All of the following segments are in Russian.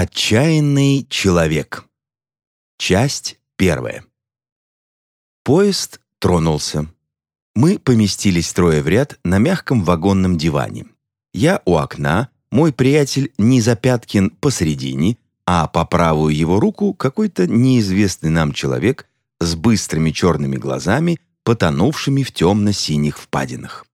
Отчаянный человек. Часть первая. Поезд тронулся. Мы поместились трое в ряд на мягком вагонном диване. Я у окна, мой приятель Низапяткин посередине, а по правую его руку какой-то неизвестный нам человек с быстрыми черными глазами, потонувшими в темно-синих впадинах.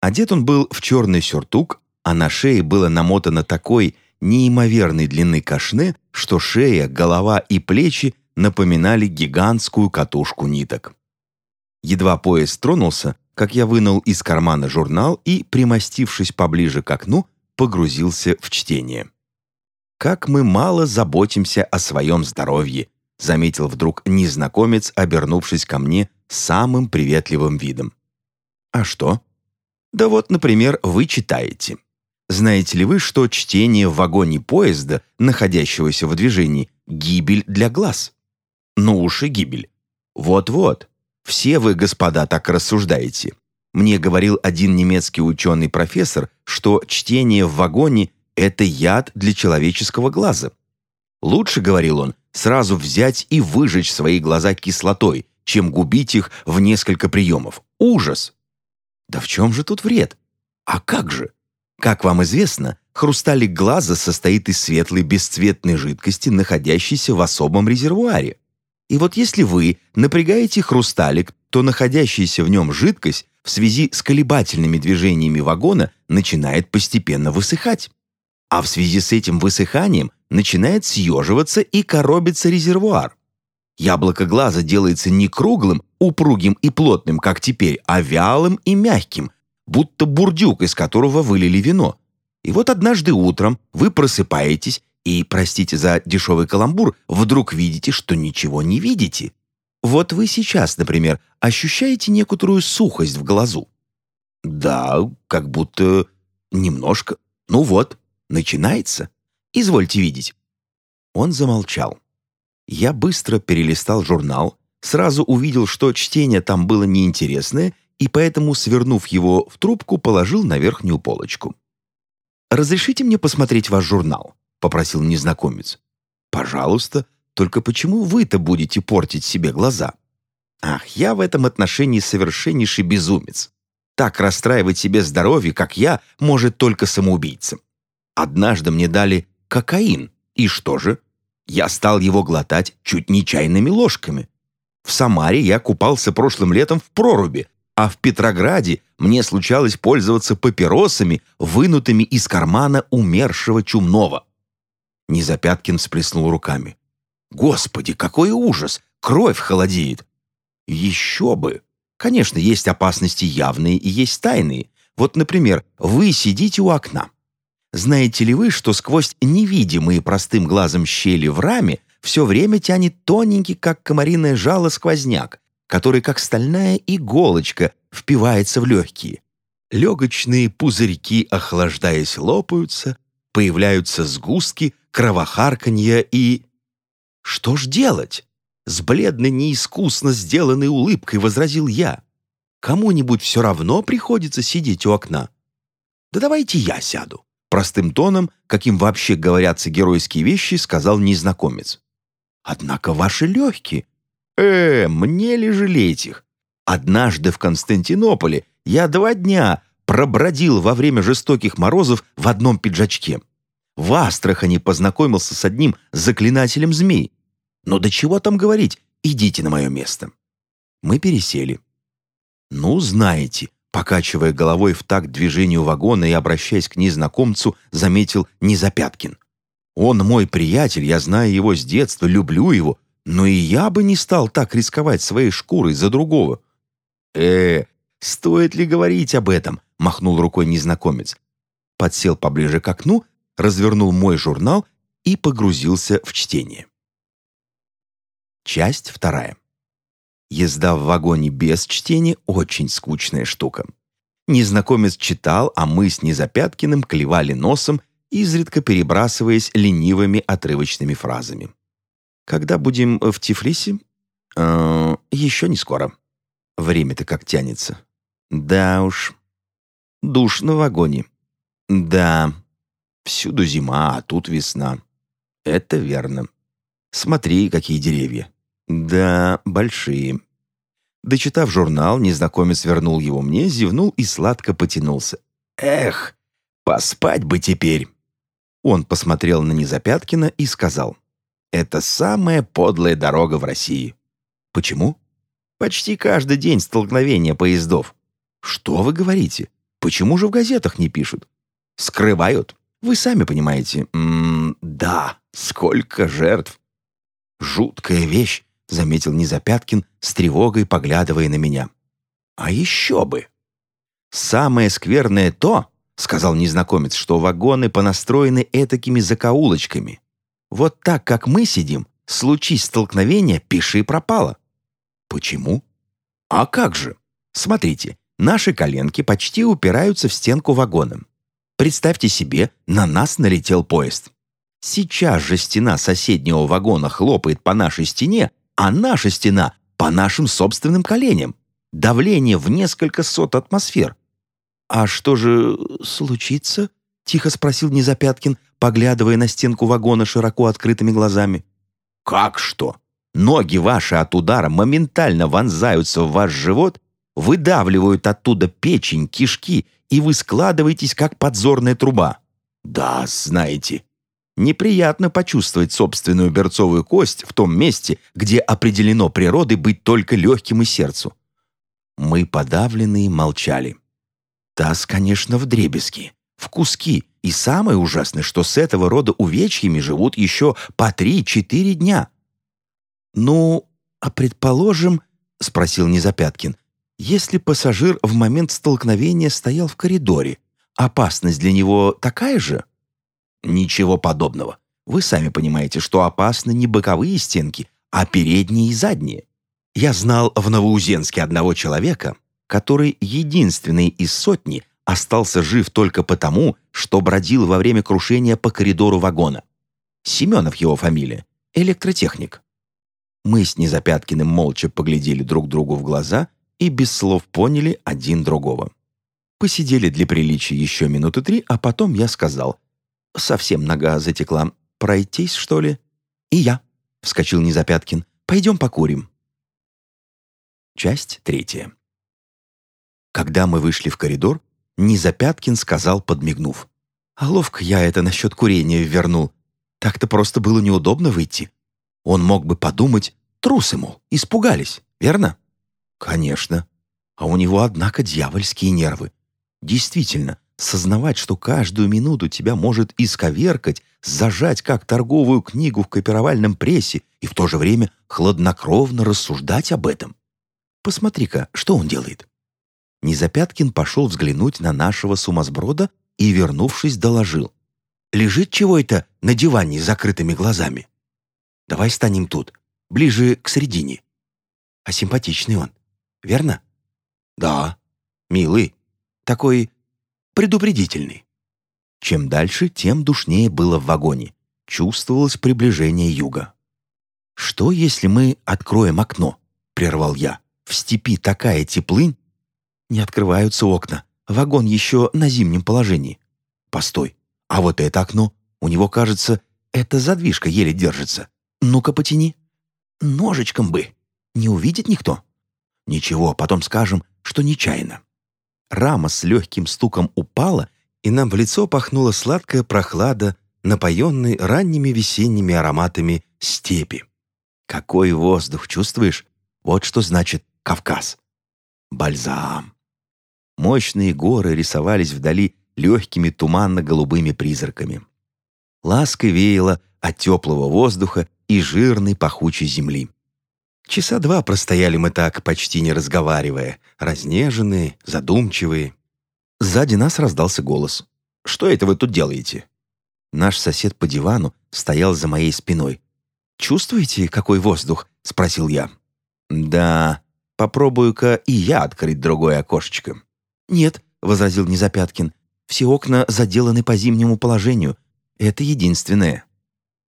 Одет он был в черный сюртук, а на шее было намотано такой неимоверной длины кашне, что шея, голова и плечи напоминали гигантскую катушку ниток. Едва поезд тронулся, как я вынул из кармана журнал и, примостившись поближе к окну, погрузился в чтение. «Как мы мало заботимся о своем здоровье», заметил вдруг незнакомец, обернувшись ко мне самым приветливым видом. «А что?» «Да вот, например, вы читаете. Знаете ли вы, что чтение в вагоне поезда, находящегося в движении, гибель для глаз? Ну уж и гибель. Вот-вот. Все вы, господа, так рассуждаете. Мне говорил один немецкий ученый-профессор, что чтение в вагоне – это яд для человеческого глаза. Лучше, говорил он, сразу взять и выжечь свои глаза кислотой, чем губить их в несколько приемов. Ужас! Да в чем же тут вред? А как же? Как вам известно, хрусталик глаза состоит из светлой бесцветной жидкости, находящейся в особом резервуаре. И вот если вы напрягаете хрусталик, то находящаяся в нем жидкость в связи с колебательными движениями вагона начинает постепенно высыхать. А в связи с этим высыханием начинает съеживаться и коробиться резервуар. Яблоко глаза делается не круглым, упругим и плотным, как теперь, а вялым и мягким, будто бурдюк, из которого вылили вино. И вот однажды утром вы просыпаетесь и, простите за дешевый каламбур, вдруг видите, что ничего не видите. Вот вы сейчас, например, ощущаете некоторую сухость в глазу. Да, как будто немножко. Ну вот, начинается. Извольте видеть. Он замолчал. Я быстро перелистал журнал, сразу увидел, что чтение там было неинтересное и поэтому, свернув его в трубку, положил на верхнюю полочку. «Разрешите мне посмотреть ваш журнал?» — попросил незнакомец. «Пожалуйста, только почему вы-то будете портить себе глаза?» «Ах, я в этом отношении совершеннейший безумец. Так расстраивать себе здоровье, как я, может только самоубийца. Однажды мне дали кокаин, и что же? Я стал его глотать чуть не чайными ложками. В Самаре я купался прошлым летом в проруби, а в Петрограде мне случалось пользоваться папиросами, вынутыми из кармана умершего чумного. Низапяткин всплеснул руками. «Господи, какой ужас! Кровь холодеет!» «Еще бы! Конечно, есть опасности явные и есть тайные. Вот, например, вы сидите у окна. Знаете ли вы, что сквозь невидимые простым глазом щели в раме все время тянет тоненький, как комариное жало, сквозняк, который, как стальная иголочка, впивается в легкие. Легочные пузырьки, охлаждаясь, лопаются, появляются сгустки, кровохарканья и... «Что ж делать?» С бледной, неискусно сделанной улыбкой возразил я. «Кому-нибудь все равно приходится сидеть у окна. Да давайте я сяду». Простым тоном, каким вообще говорятся геройские вещи, сказал незнакомец. «Однако ваши легкие, Э, мне ли жалеть их? Однажды в Константинополе я два дня пробродил во время жестоких морозов в одном пиджачке. В Астрахани познакомился с одним заклинателем змей. Но до чего там говорить, идите на мое место. Мы пересели. Ну, знаете, покачивая головой в такт движению вагона и обращаясь к незнакомцу, заметил Незапяткин. Он мой приятель, я знаю его с детства, люблю его, но и я бы не стал так рисковать своей шкурой за другого. «Э, стоит ли говорить об этом?» — махнул рукой незнакомец. Подсел поближе к окну, развернул мой журнал и погрузился в чтение. Часть вторая. Езда в вагоне без чтения — очень скучная штука. Незнакомец читал, а мы с Незапяткиным клевали носом, изредка перебрасываясь ленивыми отрывочными фразами. Когда будем в Тифлисе? Э, еще не скоро. Время-то как тянется. Да уж. Душ на вагоне. Да. Всюду зима, а тут весна. Это верно. Смотри, какие деревья. Да, большие. Дочитав журнал, незнакомец вернул его мне, зевнул и сладко потянулся. Эх, поспать бы теперь. Он посмотрел на Незапяткина и сказал. Это самая подлая дорога в России. Почему? Почти каждый день столкновения поездов. Что вы говорите? Почему же в газетах не пишут? Скрывают. Вы сами понимаете. М -м да, сколько жертв. Жуткая вещь, заметил Низапяткин с тревогой, поглядывая на меня. А еще бы. Самое скверное то, сказал незнакомец, что вагоны понастроены этакими закоулочками. Вот так, как мы сидим, случись столкновение, пиши пропало. Почему? А как же? Смотрите, наши коленки почти упираются в стенку вагона. Представьте себе, на нас налетел поезд. Сейчас же стена соседнего вагона хлопает по нашей стене, а наша стена по нашим собственным коленям. Давление в несколько сот атмосфер. «А что же случится?» — тихо спросил Незапяткин, поглядывая на стенку вагона широко открытыми глазами. «Как что? Ноги ваши от удара моментально вонзаются в ваш живот, выдавливают оттуда печень, кишки, и вы складываетесь, как подзорная труба. Да, знаете, неприятно почувствовать собственную берцовую кость в том месте, где определено природой быть только легким и сердцу. Мы подавленные молчали. Таз, конечно, в дребезги, в куски, и самое ужасное, что с этого рода увечьями живут еще по три-четыре дня. «Ну, а предположим, — спросил Незапяткин, — если пассажир в момент столкновения стоял в коридоре, опасность для него такая же?» «Ничего подобного. Вы сами понимаете, что опасны не боковые стенки, а передние и задние. Я знал в Новоузенске одного человека, который единственный из сотни остался жив только потому, что бродил во время крушения по коридору вагона. Семенов его фамилия, электротехник. Мы с Незапяткиным молча поглядели друг другу в глаза и без слов поняли один другого. Посидели для приличия еще минуты три, а потом я сказал. Совсем нога затекла. Пройтись, что ли? И я, — вскочил Незапяткин. Пойдем покурим. Часть третья. Когда мы вышли в коридор, Незапяткин сказал, подмигнув. «А ловко я это насчет курения вернул. Так-то просто было неудобно выйти. Он мог бы подумать, трусы, мол, испугались, верно? Конечно. А у него, однако, дьявольские нервы. Действительно, сознавать, что каждую минуту тебя может исковеркать, зажать как торговую книгу в копировальном прессе и в то же время хладнокровно рассуждать об этом. Посмотри-ка, что он делает. Низапяткин пошел взглянуть на нашего сумасброда и, вернувшись, доложил. Лежит чего это на диване с закрытыми глазами. Давай станем тут, ближе к середине. А симпатичный он, верно? Да, милый, такой предупредительный. Чем дальше, тем душнее было в вагоне. Чувствовалось приближение юга. «Что, если мы откроем окно?» — прервал я. «В степи такая теплынь!» «Не открываются окна. Вагон еще на зимнем положении». «Постой, а вот это окно? У него, кажется, эта задвижка еле держится. «Ну-ка, потяни». «Ножичком бы. Не увидит никто?» «Ничего, потом скажем, что нечаянно». Рама с легким стуком упала, и нам в лицо пахнула сладкая прохлада, напоенной ранними весенними ароматами степи. Какой воздух, чувствуешь? Вот что значит Кавказ. Бальзам. Мощные горы рисовались вдали легкими туманно-голубыми призраками. Лаской веяло от теплого воздуха и жирной пахучей земли. Часа два простояли мы так, почти не разговаривая, разнеженные, задумчивые. Сзади нас раздался голос. «Что это вы тут делаете?» Наш сосед по дивану стоял за моей спиной. «Чувствуете, какой воздух?» — спросил я. «Да, попробую-ка и я открыть другое окошечко». «Нет», — возразил Незапяткин, — «все окна заделаны по зимнему положению. Это единственное».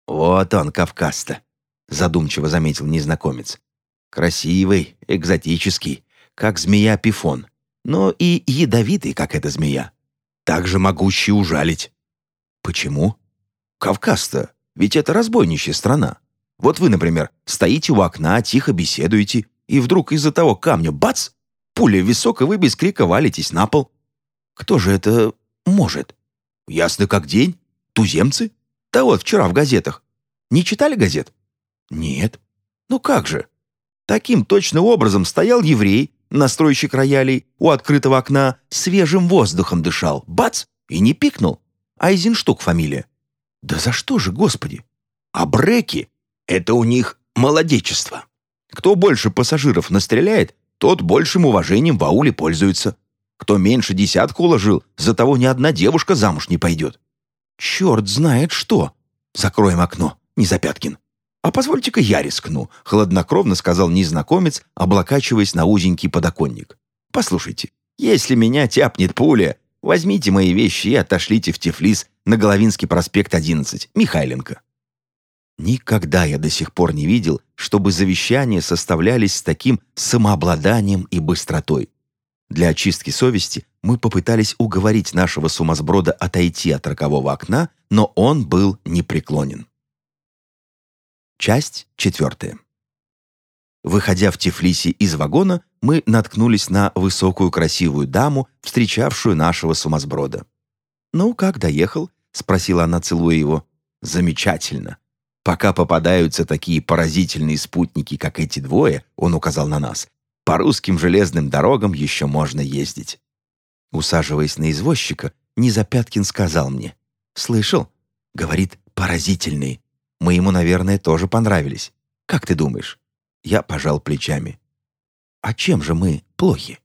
«Вот он, Кавказ-то», — задумчиво заметил незнакомец. «Красивый, экзотический, как змея-пифон, но и ядовитый, как эта змея. Также могущий ужалить». «Почему?» «Кавказ-то. ведь это разбойничья страна. Вот вы, например, стоите у окна, тихо беседуете, и вдруг из-за того камня бац! Пуля в висок, и вы без крика валитесь на пол. Кто же это может? Ясно как день. Туземцы? Да вот, вчера в газетах. Не читали газет? Нет. Ну как же? Таким точным образом стоял еврей, настройщик роялей, у открытого окна, свежим воздухом дышал. Бац! И не пикнул. Айзенштук фамилия. Да за что же, господи? А бреки — это у них молодечество. Кто больше пассажиров настреляет, тот большим уважением в ауле пользуется. Кто меньше десятку уложил, за того ни одна девушка замуж не пойдет. Черт знает что. Закроем окно, Незапяткин. «А позвольте-ка я рискну», — хладнокровно сказал незнакомец, облокачиваясь на узенький подоконник. «Послушайте, если меня тяпнет пуля, возьмите мои вещи и отошлите в Тифлис на Головинский проспект 11, Михайленко». Никогда я до сих пор не видел, чтобы завещания составлялись с таким самообладанием и быстротой. Для очистки совести мы попытались уговорить нашего сумасброда отойти от рокового окна, но он был непреклонен. Часть четвертая. Выходя в Тифлисе из вагона, мы наткнулись на высокую красивую даму, встречавшую нашего сумасброда. «Ну, как доехал?» — спросила она, целуя его. «Замечательно. Пока попадаются такие поразительные спутники, как эти двое, он указал на нас, по русским железным дорогам еще можно ездить». Усаживаясь на извозчика, Низапяткин сказал мне. «Слышал?» — говорит, «поразительные. Мы ему, наверное, тоже понравились. Как ты думаешь?» Я пожал плечами. «А чем же мы плохи?»